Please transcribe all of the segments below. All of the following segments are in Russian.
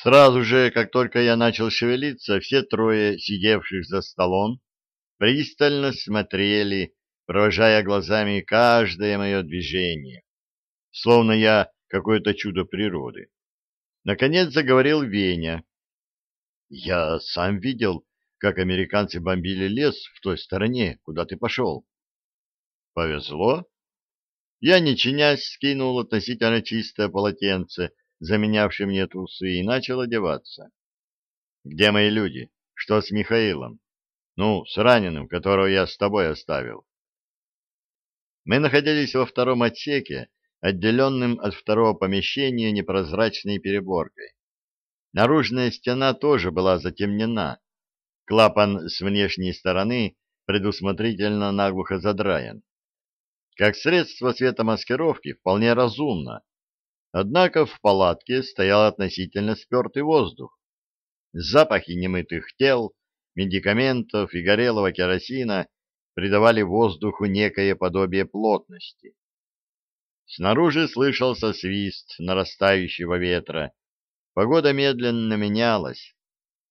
Сразу же, как только я начал шевелиться, все трое, сидевших за столом, пристально смотрели, провожая глазами каждое мое движение, словно я какое-то чудо природы. Наконец заговорил Веня. «Я сам видел, как американцы бомбили лес в той стороне, куда ты пошел». «Повезло?» Я, не чинясь, скинул относительно чистое полотенце, заменявший мне трусы, и начал одеваться. «Где мои люди? Что с Михаилом? Ну, с раненым, которого я с тобой оставил». Мы находились во втором отсеке, отделенным от второго помещения непрозрачной переборкой. Наружная стена тоже была затемнена. Клапан с внешней стороны предусмотрительно наглухо задраен. Как средство светомаскировки вполне разумно, Однако в палатке стоял относительно спертый воздух. Запахи немытых тел, медикаментов и горелого керосина придавали воздуху некое подобие плотности. Снаружи слышался свист нарастающего ветра. Погода медленно менялась,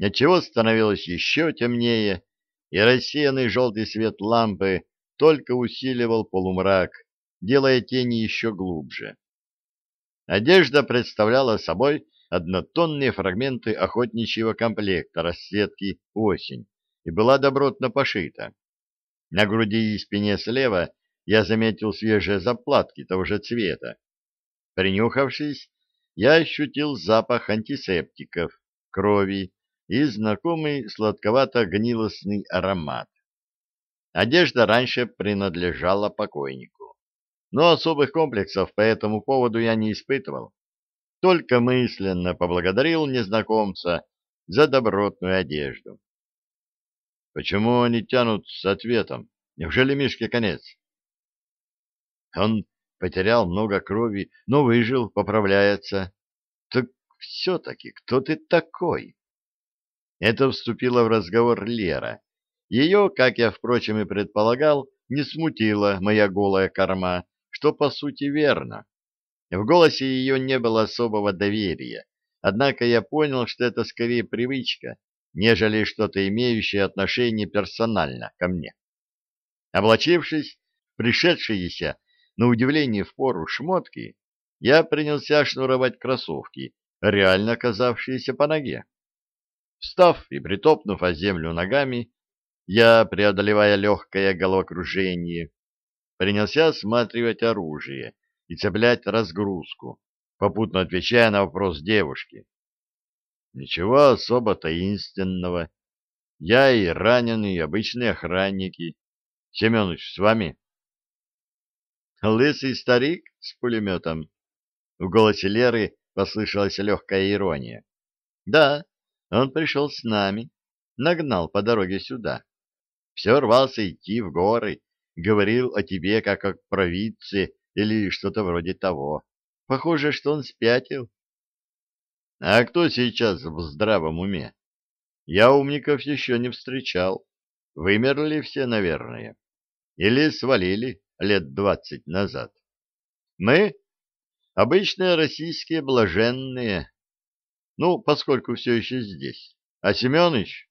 отчего становилось еще темнее, и рассеянный желтый свет лампы только усиливал полумрак, делая тени еще глубже. Одежда представляла собой однотонные фрагменты охотничьего комплекта расцветки «Осень» и была добротно пошита. На груди и спине слева я заметил свежие заплатки того же цвета. Принюхавшись, я ощутил запах антисептиков, крови и знакомый сладковато-гнилостный аромат. Одежда раньше принадлежала покойнику но особых комплексов по этому поводу я не испытывал. Только мысленно поблагодарил незнакомца за добротную одежду. Почему они тянут с ответом? Неужели Мишке конец? Он потерял много крови, но выжил, поправляется. Так все-таки кто ты такой? Это вступила в разговор Лера. Ее, как я, впрочем, и предполагал, не смутила моя голая корма, что по сути верно. В голосе ее не было особого доверия, однако я понял, что это скорее привычка, нежели что-то имеющее отношение персонально ко мне. Облачившись пришедшиеся, на удивление в пору шмотки, я принялся шнуровать кроссовки, реально оказавшиеся по ноге. Встав и притопнув о землю ногами, я, преодолевая легкое головокружение, принялся осматривать оружие и цеплять разгрузку, попутно отвечая на вопрос девушки. Ничего особо таинственного. Я и раненый, обычные охранники. Семенович, с вами? Лысый старик с пулеметом. В голосе Леры послышалась легкая ирония. Да, он пришел с нами, нагнал по дороге сюда. Все рвался идти в горы, говорил о тебе как о провидце или что-то вроде того. Похоже, что он спятил. А кто сейчас в здравом уме? Я умников еще не встречал. Вымерли все, наверное. Или свалили лет двадцать назад. Мы — обычные российские блаженные. Ну, поскольку все еще здесь. А Семеныч?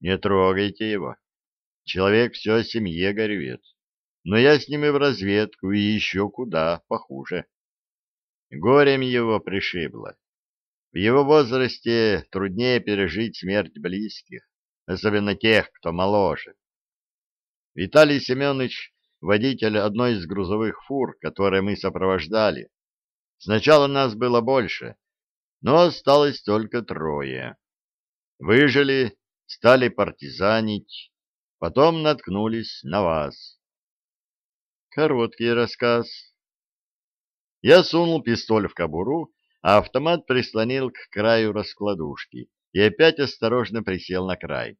Не трогайте его. Человек все о семье горюет но я с ним и в разведку, и еще куда похуже. Горем его пришибло. В его возрасте труднее пережить смерть близких, особенно тех, кто моложе. Виталий Семенович — водитель одной из грузовых фур, которые мы сопровождали. Сначала нас было больше, но осталось только трое. Выжили, стали партизанить, потом наткнулись на вас. Короткий рассказ. Я сунул пистоль в кобуру, а автомат прислонил к краю раскладушки и опять осторожно присел на край.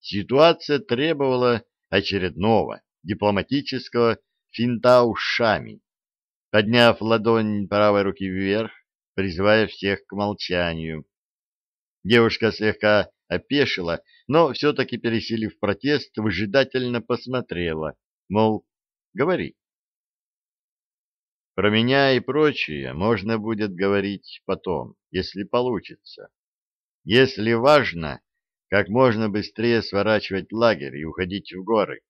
Ситуация требовала очередного дипломатического финта ушами. Подняв ладонь правой руки вверх, призывая всех к молчанию. Девушка слегка опешила, но все-таки, пересилив протест, выжидательно посмотрела, мол, Говори. Про меня и прочее можно будет говорить потом, если получится. Если важно, как можно быстрее сворачивать лагерь и уходить в горы.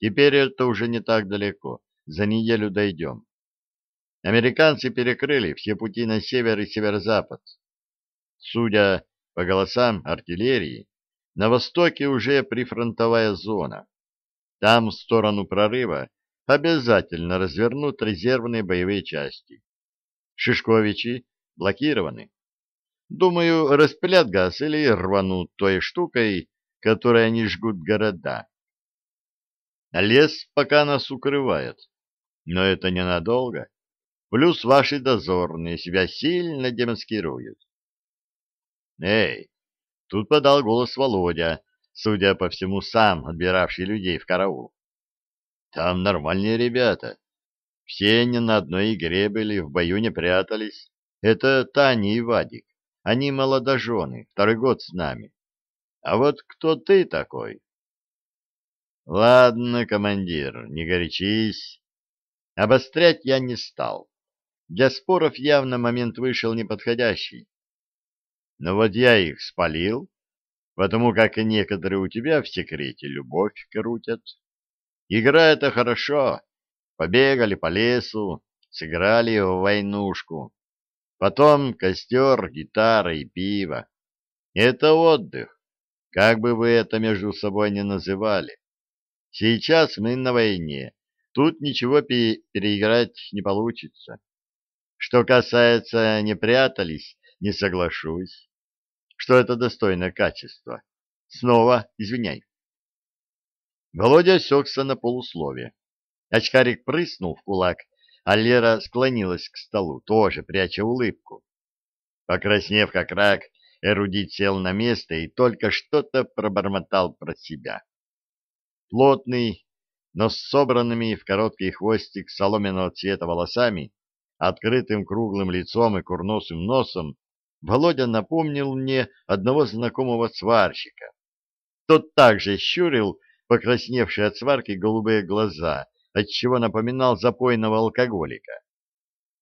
Теперь это уже не так далеко, за неделю дойдем. Американцы перекрыли все пути на север и северо-запад. Судя по голосам артиллерии, на востоке уже прифронтовая зона. Там в сторону прорыва обязательно развернут резервные боевые части. Шишковичи блокированы. Думаю, распылят газ или рванут той штукой, которой они жгут города. Лес пока нас укрывает, но это ненадолго. Плюс ваши дозорные себя сильно демаскируют. Эй, тут подал голос Володя, судя по всему, сам отбиравший людей в караул. Там нормальные ребята. Все не на одной игре были, в бою не прятались. Это Таня и Вадик. Они молодожены, второй год с нами. А вот кто ты такой? Ладно, командир, не горячись. Обострять я не стал. Для споров явно момент вышел неподходящий. Но вот я их спалил, потому как и некоторые у тебя в секрете любовь крутят. Игра — это хорошо. Побегали по лесу, сыграли в войнушку. Потом костер, гитара и пиво. Это отдых, как бы вы это между собой ни называли. Сейчас мы на войне, тут ничего переиграть не получится. Что касается «не прятались», не соглашусь. Что это достойное качество. Снова извиняй. Володя осекся на полуслове. Очкарик прыснул в кулак а Лера склонилась к столу, тоже пряча улыбку. Покраснев как рак, эрудит сел на место и только что-то пробормотал про себя. Плотный, но с собранными в короткий хвостик соломенного цвета волосами, открытым круглым лицом и курносым носом, Володя напомнил мне одного знакомого сварщика. Тот также щурил покрасневшие от сварки голубые глаза отчего напоминал запойного алкоголика.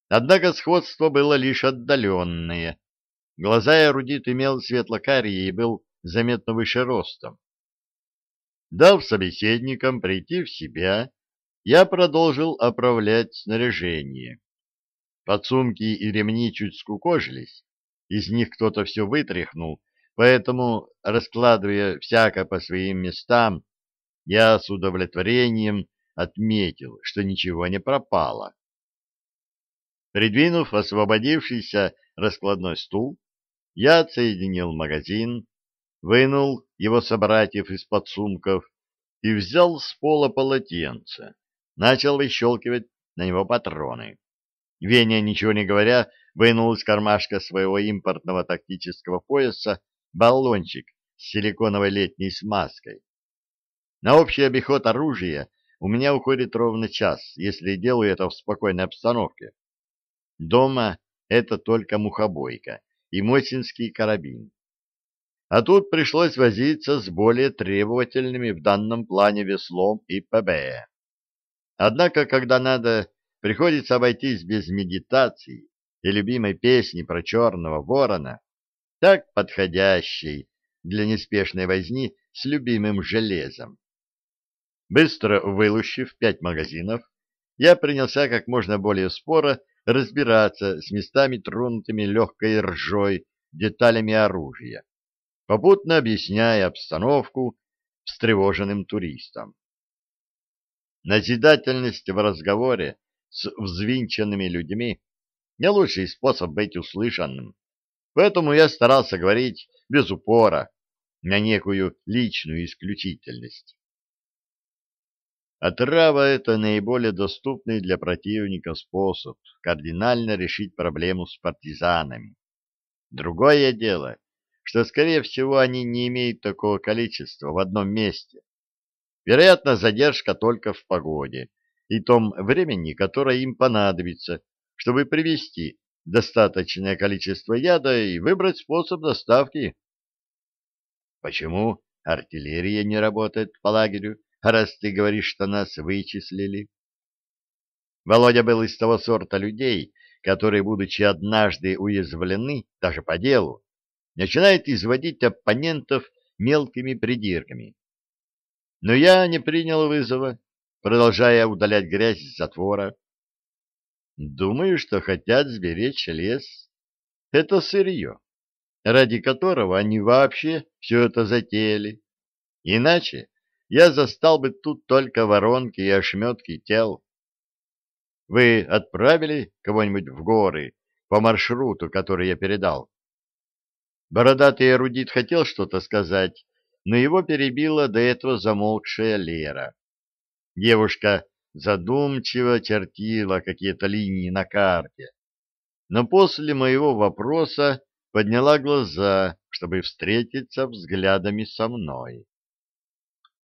Однако сходство было лишь отдаленное. Глаза эрудит имел светло-карие и был заметно выше ростом. Дав собеседникам прийти в себя, я продолжил оправлять снаряжение. Подсумки и ремни чуть скукожились, из них кто-то все вытряхнул, поэтому, раскладывая всяко по своим местам, я с удовлетворением отметил, что ничего не пропало. Придвинув освободившийся раскладной стул, я отсоединил магазин, вынул его собратьев из-под сумков и взял с пола полотенце, начал выщелкивать на него патроны. Веня, ничего не говоря, вынул из кармашка своего импортного тактического пояса баллончик с силиконовой летней смазкой. На общий обиход оружия у меня уходит ровно час, если делаю это в спокойной обстановке. Дома это только мухобойка и мосинский карабин. А тут пришлось возиться с более требовательными в данном плане веслом и ПБ. Однако, когда надо, приходится обойтись без медитации и любимой песни про черного ворона, так подходящей для неспешной возни с любимым железом. Быстро вылущив пять магазинов, я принялся как можно более споро разбираться с местами, тронутыми легкой ржой, деталями оружия, попутно объясняя обстановку встревоженным туристам. Назидательность в разговоре с взвинченными людьми — не лучший способ быть услышанным, поэтому я старался говорить без упора на некую личную исключительность. Отрава — это наиболее доступный для противника способ кардинально решить проблему с партизанами. Другое дело, что, скорее всего, они не имеют такого количества в одном месте. Вероятно, задержка только в погоде и том времени, которое им понадобится, чтобы привезти достаточное количество яда и выбрать способ доставки. Почему артиллерия не работает по лагерю? Раз ты говоришь, что нас вычислили. Володя был из того сорта людей, которые, будучи однажды уязвлены, даже по делу, начинают изводить оппонентов мелкими придирками. Но я не принял вызова, продолжая удалять грязь с затвора. Думаю, что хотят сберечь лес. Это сырье, ради которого они вообще все это затеяли. Иначе я застал бы тут только воронки и ошметки тел. Вы отправили кого-нибудь в горы по маршруту, который я передал? Бородатый эрудит хотел что-то сказать, но его перебила до этого замолкшая Лера. Девушка задумчиво чертила какие-то линии на карте, но после моего вопроса подняла глаза, чтобы встретиться взглядами со мной.